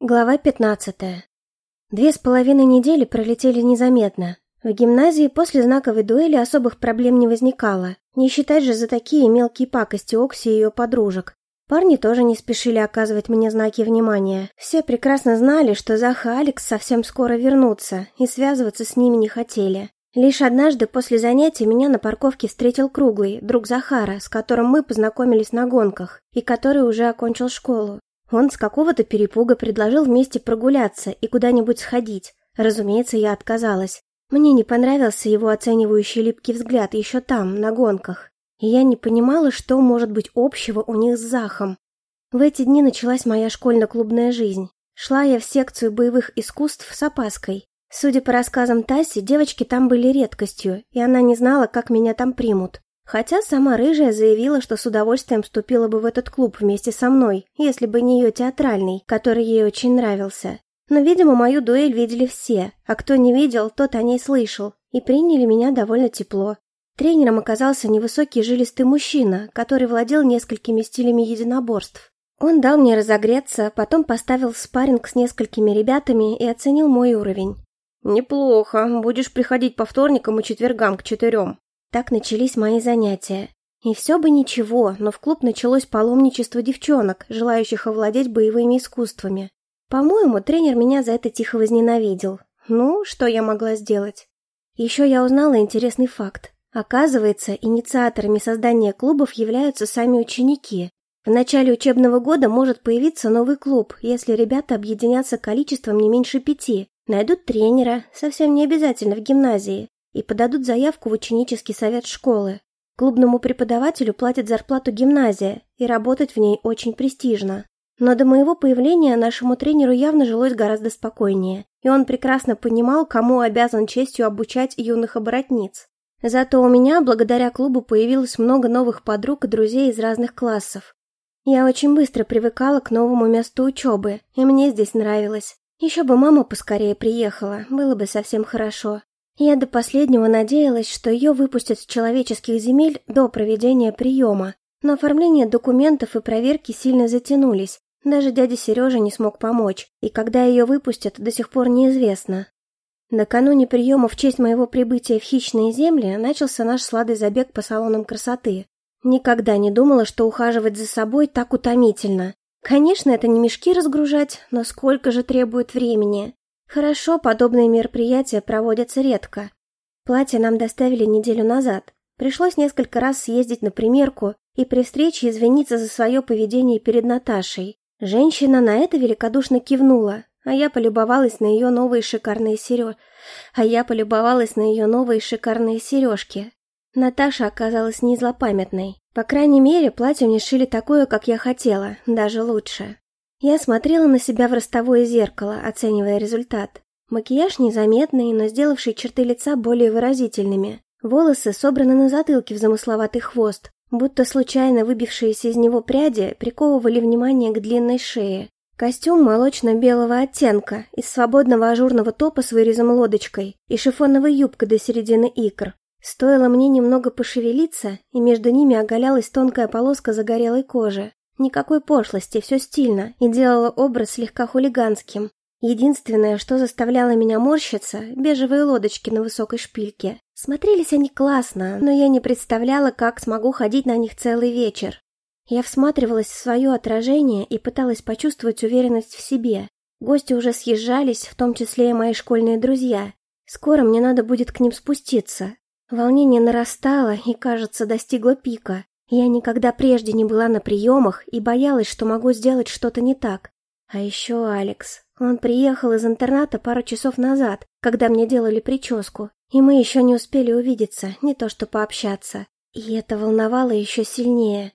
Глава 15. Две с половиной недели пролетели незаметно. В гимназии после знаковой дуэли особых проблем не возникало. Не считать же за такие мелкие пакости Окси и ее подружек. Парни тоже не спешили оказывать мне знаки внимания. Все прекрасно знали, что Зах и Алекс совсем скоро вернутся, и связываться с ними не хотели. Лишь однажды после занятий меня на парковке встретил Круглый, друг Захара, с которым мы познакомились на гонках, и который уже окончил школу. Он с какого-то перепуга предложил вместе прогуляться и куда-нибудь сходить. Разумеется, я отказалась. Мне не понравился его оценивающий липкий взгляд еще там, на гонках. И я не понимала, что может быть общего у них с Захом. В эти дни началась моя школьно-клубная жизнь. Шла я в секцию боевых искусств с опаской. Судя по рассказам Таси, девочки там были редкостью, и она не знала, как меня там примут. Хотя сама Рыжая заявила, что с удовольствием вступила бы в этот клуб вместе со мной, если бы не ее театральный, который ей очень нравился. Но, видимо, мою дуэль видели все, а кто не видел, тот о ней слышал, и приняли меня довольно тепло. Тренером оказался невысокий жилистый мужчина, который владел несколькими стилями единоборств. Он дал мне разогреться, потом поставил спарринг с несколькими ребятами и оценил мой уровень. «Неплохо. Будешь приходить по вторникам и четвергам к четырем», так начались мои занятия. И все бы ничего, но в клуб началось паломничество девчонок, желающих овладеть боевыми искусствами. По-моему, тренер меня за это тихо возненавидел. Ну, что я могла сделать? Еще я узнала интересный факт. Оказывается, инициаторами создания клубов являются сами ученики. В начале учебного года может появиться новый клуб, если ребята объединятся количеством не меньше пяти, найдут тренера, совсем не обязательно в гимназии, и подадут заявку в ученический совет школы. Клубному преподавателю платит зарплату гимназия, и работать в ней очень престижно. Но до моего появления нашему тренеру явно жилось гораздо спокойнее, и он прекрасно понимал, кому обязан честью обучать юных оборотниц. Зато у меня, благодаря клубу, появилось много новых подруг и друзей из разных классов. Я очень быстро привыкала к новому месту учебы, и мне здесь нравилось. Еще бы мама поскорее приехала, было бы совсем хорошо. Я до последнего надеялась, что ее выпустят с человеческих земель до проведения приема, но оформление документов и проверки сильно затянулись. Даже дядя Сережа не смог помочь, и когда ее выпустят, до сих пор неизвестно. Накануне приема в честь моего прибытия в хищные земли начался наш сладый забег по салонам красоты. Никогда не думала, что ухаживать за собой так утомительно. Конечно, это не мешки разгружать, но сколько же требует времени. Хорошо, подобные мероприятия проводятся редко. Платье нам доставили неделю назад. Пришлось несколько раз съездить на примерку и при встрече извиниться за свое поведение перед Наташей. Женщина на это великодушно кивнула, а я полюбовалась на ее новые шикарные сереж... А я полюбовалась на ее новые шикарные сережки. Наташа оказалась не злопамятной. По крайней мере, платье мне шили такое, как я хотела, даже лучше. Я смотрела на себя в ростовое зеркало, оценивая результат. Макияж незаметный, но сделавший черты лица более выразительными. Волосы собраны на затылке в замысловатый хвост, будто случайно выбившиеся из него пряди приковывали внимание к длинной шее. Костюм молочно-белого оттенка, из свободного ажурного топа с вырезом лодочкой и шифоновой юбкой до середины икр. Стоило мне немного пошевелиться, и между ними оголялась тонкая полоска загорелой кожи. Никакой пошлости, все стильно, и делало образ слегка хулиганским. Единственное, что заставляло меня морщиться, бежевые лодочки на высокой шпильке. Смотрелись они классно, но я не представляла, как смогу ходить на них целый вечер. Я всматривалась в свое отражение и пыталась почувствовать уверенность в себе. Гости уже съезжались, в том числе и мои школьные друзья. Скоро мне надо будет к ним спуститься. Волнение нарастало и, кажется, достигло пика. Я никогда прежде не была на приемах и боялась, что могу сделать что-то не так. А еще Алекс. Он приехал из интерната пару часов назад, когда мне делали прическу, и мы еще не успели увидеться, не то что пообщаться. И это волновало еще сильнее.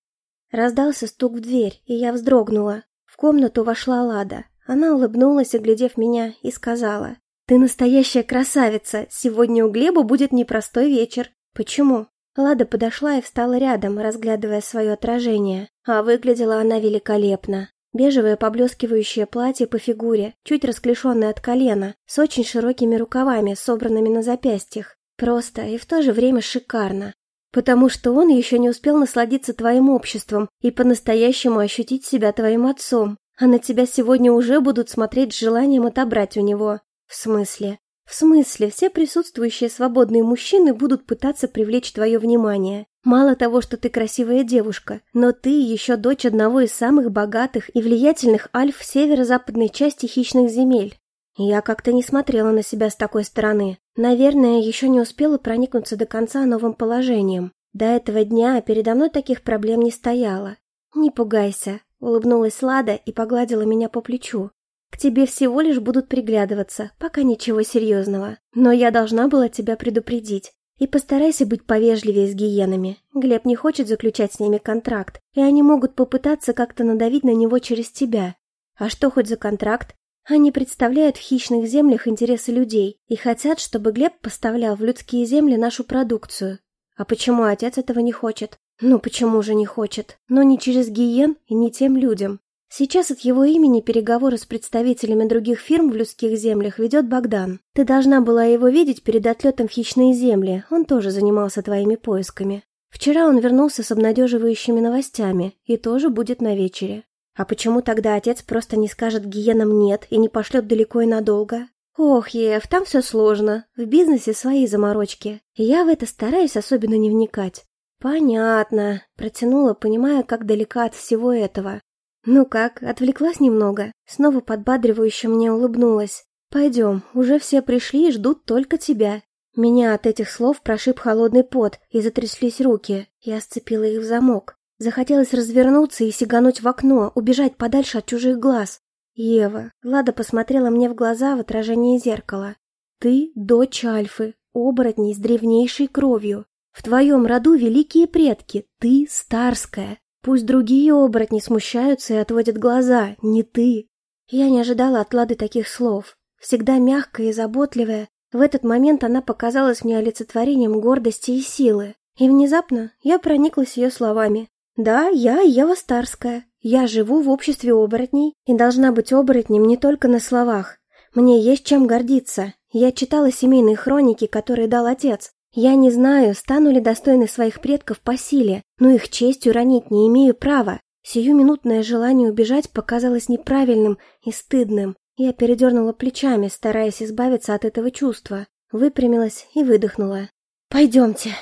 Раздался стук в дверь, и я вздрогнула. В комнату вошла Лада. Она улыбнулась, оглядев меня, и сказала, «Ты настоящая красавица, сегодня у Глеба будет непростой вечер. Почему?» Лада подошла и встала рядом, разглядывая свое отражение. А выглядела она великолепно. Бежевое поблескивающее платье по фигуре, чуть расклешенное от колена, с очень широкими рукавами, собранными на запястьях. Просто и в то же время шикарно. Потому что он еще не успел насладиться твоим обществом и по-настоящему ощутить себя твоим отцом. а на тебя сегодня уже будут смотреть с желанием отобрать у него. В смысле? В смысле, все присутствующие свободные мужчины будут пытаться привлечь твое внимание. Мало того, что ты красивая девушка, но ты еще дочь одного из самых богатых и влиятельных альф северо-западной части хищных земель. Я как-то не смотрела на себя с такой стороны. Наверное, еще не успела проникнуться до конца новым положением. До этого дня передо мной таких проблем не стояло. «Не пугайся», — улыбнулась Лада и погладила меня по плечу. К тебе всего лишь будут приглядываться, пока ничего серьезного. Но я должна была тебя предупредить. И постарайся быть повежливее с гиенами. Глеб не хочет заключать с ними контракт, и они могут попытаться как-то надавить на него через тебя. А что хоть за контракт? Они представляют в хищных землях интересы людей и хотят, чтобы Глеб поставлял в людские земли нашу продукцию. А почему отец этого не хочет? Ну почему же не хочет? Но не через гиен и не тем людям. Сейчас от его имени переговоры с представителями других фирм в людских землях ведет Богдан. Ты должна была его видеть перед отлетом в хищные земли, он тоже занимался твоими поисками. Вчера он вернулся с обнадеживающими новостями и тоже будет на вечере. А почему тогда отец просто не скажет гиенам «нет» и не пошлет далеко и надолго? Ох, Ев, там все сложно. В бизнесе свои заморочки. я в это стараюсь особенно не вникать. Понятно. Протянула, понимая, как далека от всего этого. «Ну как, отвлеклась немного?» Снова подбадривающе мне улыбнулась. «Пойдем, уже все пришли и ждут только тебя». Меня от этих слов прошиб холодный пот, и затряслись руки. Я сцепила их в замок. Захотелось развернуться и сигануть в окно, убежать подальше от чужих глаз. «Ева», Лада посмотрела мне в глаза в отражении зеркала. «Ты дочь Альфы, оборотней с древнейшей кровью. В твоем роду великие предки, ты старская. Пусть другие оборотни смущаются и отводят глаза, не ты. Я не ожидала от Лады таких слов. Всегда мягкая и заботливая, в этот момент она показалась мне олицетворением гордости и силы. И внезапно я прониклась ее словами. «Да, я Ева Старская. Я живу в обществе оборотней и должна быть оборотнем не только на словах. Мне есть чем гордиться. Я читала семейные хроники, которые дал отец. Я не знаю, стану ли достойной своих предков по силе, но их честью ранить не имею права. Сиюминутное желание убежать показалось неправильным и стыдным. Я передернула плечами, стараясь избавиться от этого чувства. Выпрямилась и выдохнула. «Пойдемте».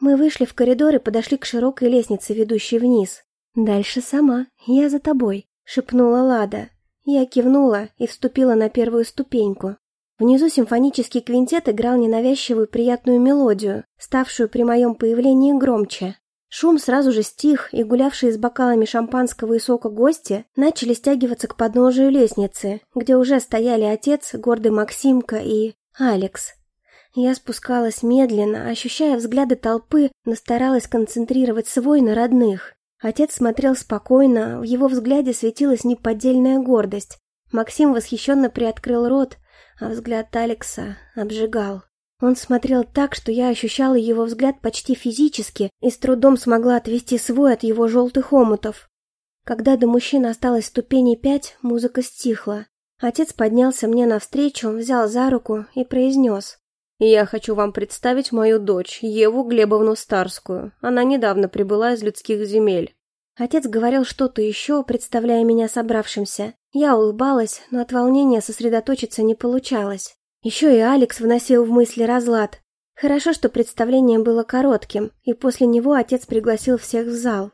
Мы вышли в коридор и подошли к широкой лестнице, ведущей вниз. «Дальше сама, я за тобой», — шепнула Лада. Я кивнула и вступила на первую ступеньку. Внизу симфонический квинтет играл ненавязчивую приятную мелодию, ставшую при моем появлении громче. Шум сразу же стих, и гулявшие с бокалами шампанского и сока гости начали стягиваться к подножию лестницы, где уже стояли отец, гордый Максимка и... Алекс. Я спускалась медленно, ощущая взгляды толпы, но старалась концентрировать свой на родных. Отец смотрел спокойно, в его взгляде светилась неподдельная гордость. Максим восхищенно приоткрыл рот, а взгляд Алекса обжигал. Он смотрел так, что я ощущала его взгляд почти физически и с трудом смогла отвести свой от его желтых омутов. Когда до мужчины осталось ступеней пять, музыка стихла. Отец поднялся мне навстречу, взял за руку и произнес. «Я хочу вам представить мою дочь, Еву Глебовну Старскую. Она недавно прибыла из людских земель». Отец говорил что-то еще, представляя меня собравшимся. Я улыбалась, но от волнения сосредоточиться не получалось. Еще и Алекс вносил в мысли разлад. Хорошо, что представление было коротким, и после него отец пригласил всех в зал.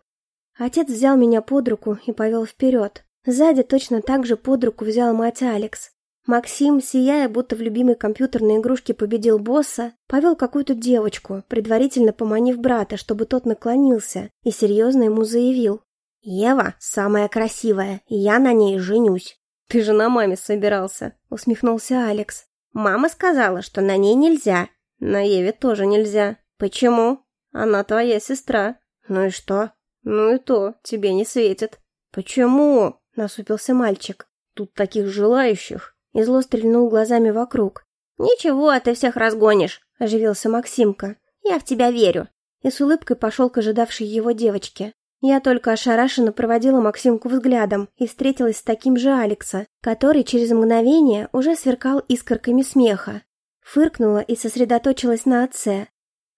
Отец взял меня под руку и повел вперед. Сзади точно так же под руку взял мать Алекс. Максим, сияя, будто в любимой компьютерной игрушке победил босса, повел какую-то девочку, предварительно поманив брата, чтобы тот наклонился, и серьезно ему заявил. «Ева самая красивая, я на ней женюсь». «Ты же на маме собирался», — усмехнулся Алекс. «Мама сказала, что на ней нельзя. На Еве тоже нельзя. Почему? Она твоя сестра. Ну и что? Ну и то, тебе не светит». «Почему?» — насупился мальчик. «Тут таких желающих». И зло стрельнул глазами вокруг. «Ничего, ты всех разгонишь», — оживился Максимка. «Я в тебя верю». И с улыбкой пошел к ожидавшей его девочке. Я только ошарашенно проводила Максимку взглядом и встретилась с таким же Алекса, который через мгновение уже сверкал искорками смеха. Фыркнула и сосредоточилась на отце.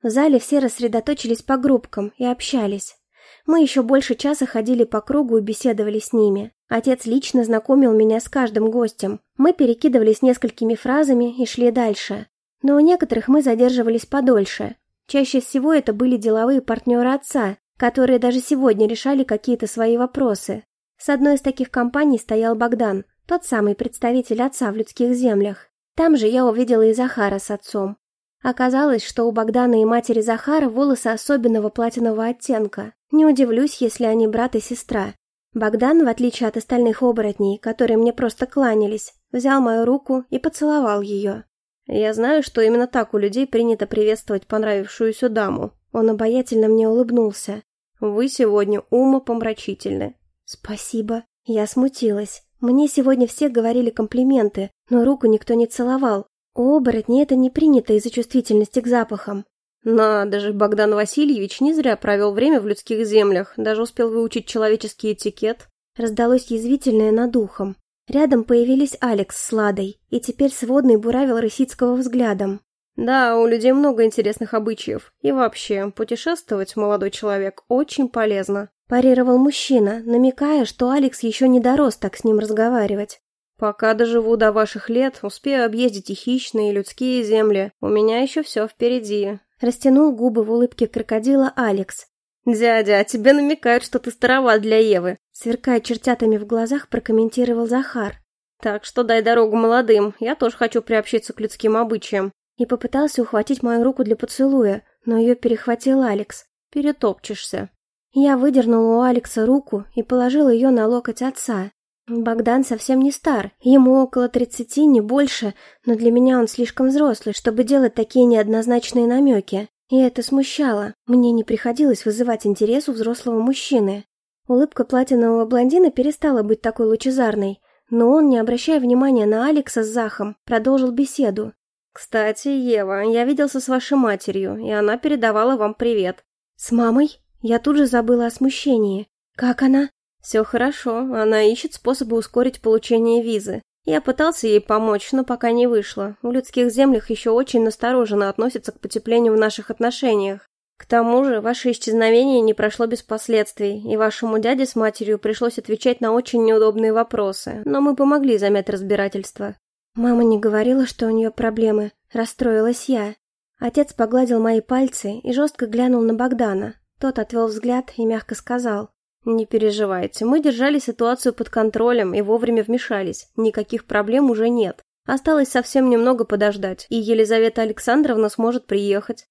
В зале все рассредоточились по группкам и общались. Мы еще больше часа ходили по кругу и беседовали с ними. Отец лично знакомил меня с каждым гостем. Мы перекидывались несколькими фразами и шли дальше. Но у некоторых мы задерживались подольше. Чаще всего это были деловые партнеры отца, которые даже сегодня решали какие-то свои вопросы. С одной из таких компаний стоял Богдан, тот самый представитель отца в людских землях. Там же я увидела и Захара с отцом. Оказалось, что у Богдана и матери Захара волосы особенного платинового оттенка. Не удивлюсь, если они брат и сестра. Богдан, в отличие от остальных оборотней, которые мне просто кланялись, взял мою руку и поцеловал ее. Я знаю, что именно так у людей принято приветствовать понравившуюся даму. Он обаятельно мне улыбнулся. Вы сегодня умопомрачительны. Спасибо. Я смутилась. Мне сегодня все говорили комплименты, но руку никто не целовал. У оборотней это не принято из-за чувствительности к запахам. Надо же, Богдан Васильевич не зря провел время в людских землях, даже успел выучить человеческий этикет. Раздалось язвительное над ухом. Рядом появились Алекс с Ладой, и теперь сводный буравил Рысицкого взглядом. Да, у людей много интересных обычаев. И вообще, путешествовать, молодой человек, очень полезно. Парировал мужчина, намекая, что Алекс еще не дорос так с ним разговаривать. Пока доживу до ваших лет, успею объездить и хищные, и людские земли. У меня еще все впереди. Растянул губы в улыбке крокодила Алекс. «Дядя, а тебе намекают, что ты староват для Евы», сверкая чертятами в глазах, прокомментировал Захар. «Так что дай дорогу молодым, я тоже хочу приобщиться к людским обычаям». И попытался ухватить мою руку для поцелуя, но ее перехватил Алекс. «Перетопчешься». Я выдернула у Алекса руку и положила ее на локоть отца. Богдан совсем не стар, ему около тридцати, не больше, но для меня он слишком взрослый, чтобы делать такие неоднозначные намеки. И это смущало. Мне не приходилось вызывать интерес у взрослого мужчины. Улыбка платинового блондина перестала быть такой лучезарной, но он, не обращая внимания на Алекса с Захом, продолжил беседу. «Кстати, Ева, я виделся с вашей матерью, и она передавала вам привет». «С мамой?» Я тут же забыла о смущении. «Как она?» Все хорошо, она ищет способы ускорить получение визы. Я пытался ей помочь, но пока не вышло. В людских землях еще очень настороженно относятся к потеплению в наших отношениях. К тому же, ваше исчезновение не прошло без последствий, и вашему дяде с матерью пришлось отвечать на очень неудобные вопросы, но мы помогли замять разбирательство. Мама не говорила, что у нее проблемы. Расстроилась я. Отец погладил мои пальцы и жестко глянул на Богдана. Тот отвел взгляд и мягко сказал. «Не переживайте, мы держали ситуацию под контролем и вовремя вмешались. Никаких проблем уже нет. Осталось совсем немного подождать, и Елизавета Александровна сможет приехать».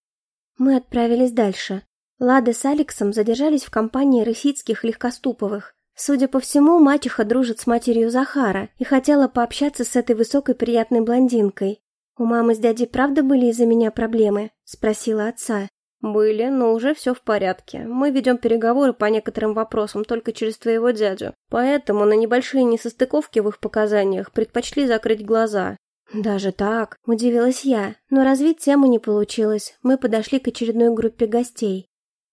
Мы отправились дальше. Лада с Алексом задержались в компании Рысицких Легкоступовых. Судя по всему, мачеха дружит с матерью Захара и хотела пообщаться с этой высокой приятной блондинкой. «У мамы с дядей правда были из-за меня проблемы?» – спросила отца. «Были, но уже все в порядке. Мы ведем переговоры по некоторым вопросам только через твоего дядю. Поэтому на небольшие несостыковки в их показаниях предпочли закрыть глаза». «Даже так?» – удивилась я. Но развить тему не получилось. Мы подошли к очередной группе гостей.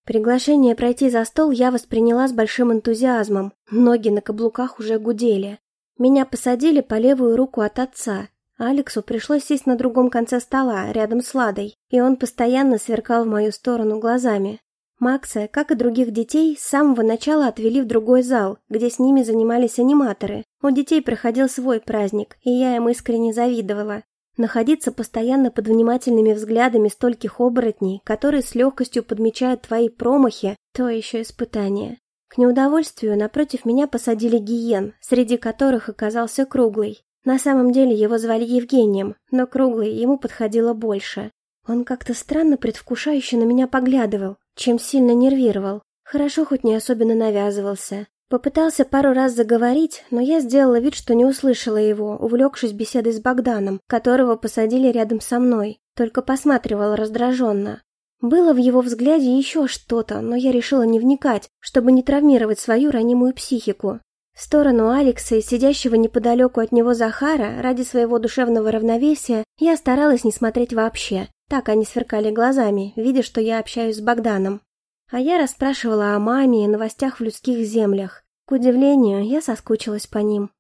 Приглашение пройти за стол я восприняла с большим энтузиазмом. Ноги на каблуках уже гудели. Меня посадили по левую руку от отца, Алексу пришлось сесть на другом конце стола, рядом с Ладой, и он постоянно сверкал в мою сторону глазами. Макса, как и других детей, с самого начала отвели в другой зал, где с ними занимались аниматоры. У детей проходил свой праздник, и я им искренне завидовала. Находиться постоянно под внимательными взглядами стольких оборотней, которые с легкостью подмечают твои промахи, то еще испытание. К неудовольствию напротив меня посадили гиен, среди которых оказался круглый. На самом деле его звали Евгением, но круглый ему подходило больше. Он как-то странно предвкушающе на меня поглядывал, чем сильно нервировал. Хорошо хоть не особенно навязывался. Попытался пару раз заговорить, но я сделала вид, что не услышала его, увлекшись беседой с Богданом, которого посадили рядом со мной. Только посматривала раздраженно. Было в его взгляде еще что-то, но я решила не вникать, чтобы не травмировать свою ранимую психику. В сторону Алекса и сидящего неподалеку от него Захара, ради своего душевного равновесия, я старалась не смотреть вообще. Так они сверкали глазами, видя, что я общаюсь с Богданом. А я расспрашивала о маме и новостях в людских землях. К удивлению, я соскучилась по ним.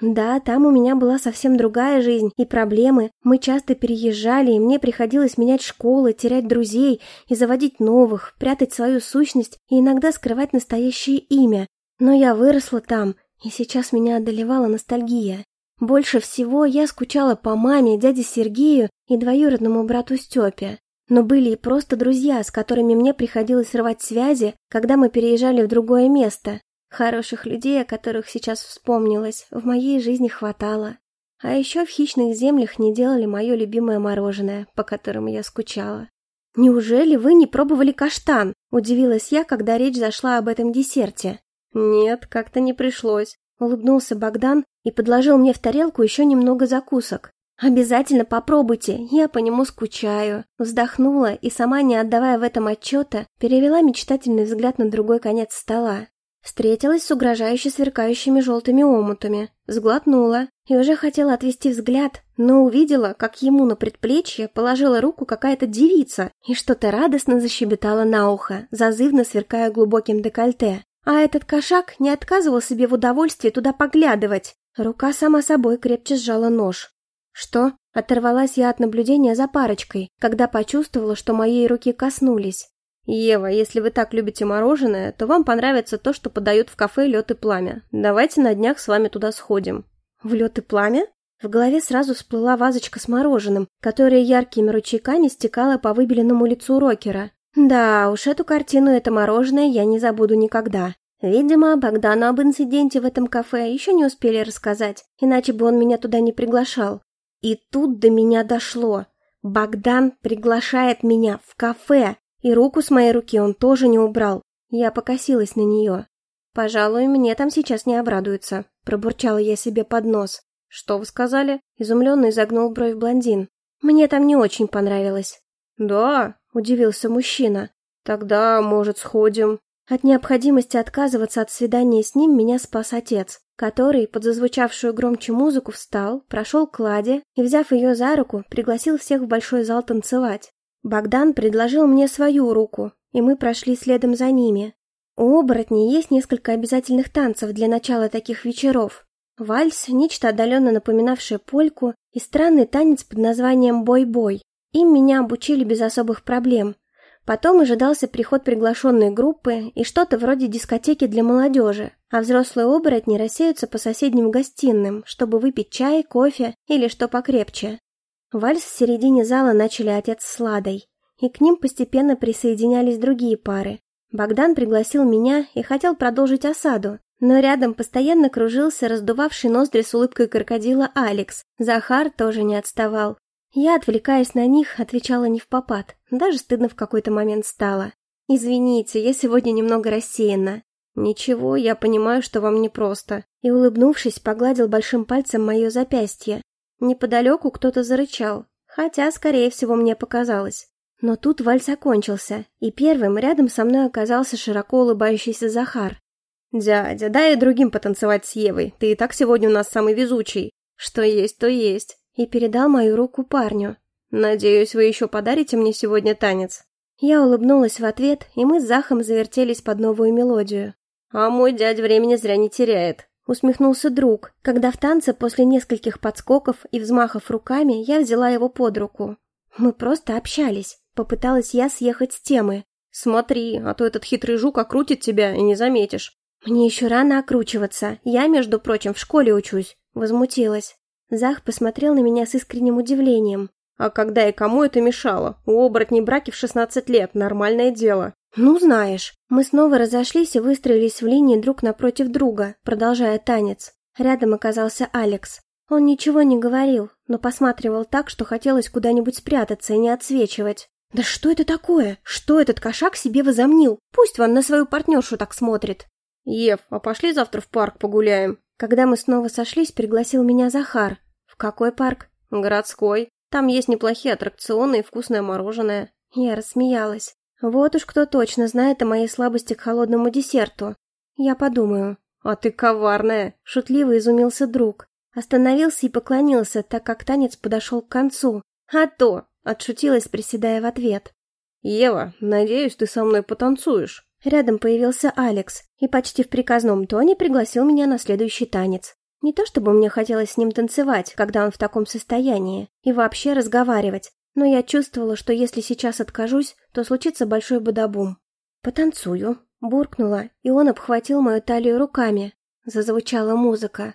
Да, там у меня была совсем другая жизнь и проблемы. Мы часто переезжали, и мне приходилось менять школы, терять друзей и заводить новых, прятать свою сущность и иногда скрывать настоящее имя. Но я выросла там, и сейчас меня одолевала ностальгия. Больше всего я скучала по маме, дяде Сергею и двоюродному брату Степе. Но были и просто друзья, с которыми мне приходилось рвать связи, когда мы переезжали в другое место. Хороших людей, о которых сейчас вспомнилось, в моей жизни хватало. А еще в хищных землях не делали мое любимое мороженое, по которому я скучала. «Неужели вы не пробовали каштан?» – удивилась я, когда речь зашла об этом десерте. «Нет, как-то не пришлось», – улыбнулся Богдан и подложил мне в тарелку еще немного закусок. «Обязательно попробуйте, я по нему скучаю». Вздохнула и, сама не отдавая в этом отчета, перевела мечтательный взгляд на другой конец стола. Встретилась с угрожающе сверкающими желтыми омутами, сглотнула и уже хотела отвести взгляд, но увидела, как ему на предплечье положила руку какая-то девица и что-то радостно защебетала на ухо, зазывно сверкая глубоким декольте. А этот кошак не отказывал себе в удовольствии туда поглядывать. Рука сама собой крепче сжала нож. «Что?» — оторвалась я от наблюдения за парочкой, когда почувствовала, что моей руки коснулись. «Ева, если вы так любите мороженое, то вам понравится то, что подают в кафе «Лед и пламя». Давайте на днях с вами туда сходим». «В лед и пламя?» В голове сразу всплыла вазочка с мороженым, которая яркими ручейками стекала по выбеленному лицу рокера. Да уж, эту картину, это мороженое я не забуду никогда. Видимо, Богдану об инциденте в этом кафе еще не успели рассказать, иначе бы он меня туда не приглашал. И тут до меня дошло. Богдан приглашает меня в кафе, и руку с моей руки он тоже не убрал. Я покосилась на нее. «Пожалуй, мне там сейчас не обрадуются», — пробурчала я себе под нос. «Что вы сказали?» — изумленно изогнул бровь блондин. «Мне там не очень понравилось». «Да?» — удивился мужчина. «Тогда, может, сходим?» От необходимости отказываться от свидания с ним меня спас отец, который, под зазвучавшую громче музыку, встал, прошел к Ладе и, взяв ее за руку, пригласил всех в большой зал танцевать. Богдан предложил мне свою руку, и мы прошли следом за ними. У оборотней есть несколько обязательных танцев для начала таких вечеров. Вальс, нечто отдаленно напоминавшее польку, и странный танец под названием «бой-бой». Им меня обучили без особых проблем. Потом ожидался приход приглашенной группы и что-то вроде дискотеки для молодежи, а взрослые оборотни рассеются по соседним гостиным, чтобы выпить чай, кофе или что покрепче. Вальс в середине зала начали отец с Ладой, и к ним постепенно присоединялись другие пары. Богдан пригласил меня и хотел продолжить осаду, но рядом постоянно кружился раздувавший ноздри с улыбкой крокодила Алекс. Захар тоже не отставал. Я, отвлекаясь на них, отвечала не в попад. Даже стыдно в какой-то момент стало. «Извините, я сегодня немного рассеяна». «Ничего, я понимаю, что вам непросто». И, улыбнувшись, погладил большим пальцем мое запястье. Неподалеку кто-то зарычал, хотя, скорее всего, мне показалось. Но тут вальс окончился, и первым рядом со мной оказался широко улыбающийся Захар. «Дядя, дай и другим потанцевать с Евой, ты и так сегодня у нас самый везучий. Что есть, то есть». И передал мою руку парню. «Надеюсь, вы еще подарите мне сегодня танец?» Я улыбнулась в ответ, и мы с Захом завертелись под новую мелодию. «А мой дядь времени зря не теряет усмехнулся друг, когда в танце после нескольких подскоков и взмахов руками я взяла его под руку. Мы просто общались. Попыталась я съехать с темы. Смотри, а то этот хитрый жук окрутит тебя и не заметишь. Мне еще рано окручиваться. Я, между прочим, в школе учусь. Возмутилась. Зах посмотрел на меня с искренним удивлением. А когда и кому это мешало? У оборотней браки в 16 лет, нормальное дело. «Ну, знаешь». Мы снова разошлись и выстроились в линии друг напротив друга, продолжая танец. Рядом оказался Алекс. Он ничего не говорил, но посматривал так, что хотелось куда-нибудь спрятаться и не отсвечивать. «Да что это такое? Что этот кошак себе возомнил? Пусть он на свою партнершу так смотрит». «Ев, а пошли завтра в парк погуляем?» Когда мы снова сошлись, пригласил меня Захар. «В какой парк?» «Городской. Там есть неплохие аттракционы и вкусное мороженое». Я рассмеялась. Вот уж кто точно знает о моей слабости к холодному десерту. Я подумаю. А ты коварная, шутливо изумился друг. Остановился и поклонился, так как танец подошел к концу. А то, отшутилась, приседая в ответ. Ева, надеюсь, ты со мной потанцуешь. Рядом появился Алекс и почти в приказном тоне пригласил меня на следующий танец. Не то чтобы мне хотелось с ним танцевать, когда он в таком состоянии, и вообще разговаривать, но я чувствовала, что если сейчас откажусь, то случится большой бадабум. «Потанцую», — буркнула, и он обхватил мою талию руками. Зазвучала музыка.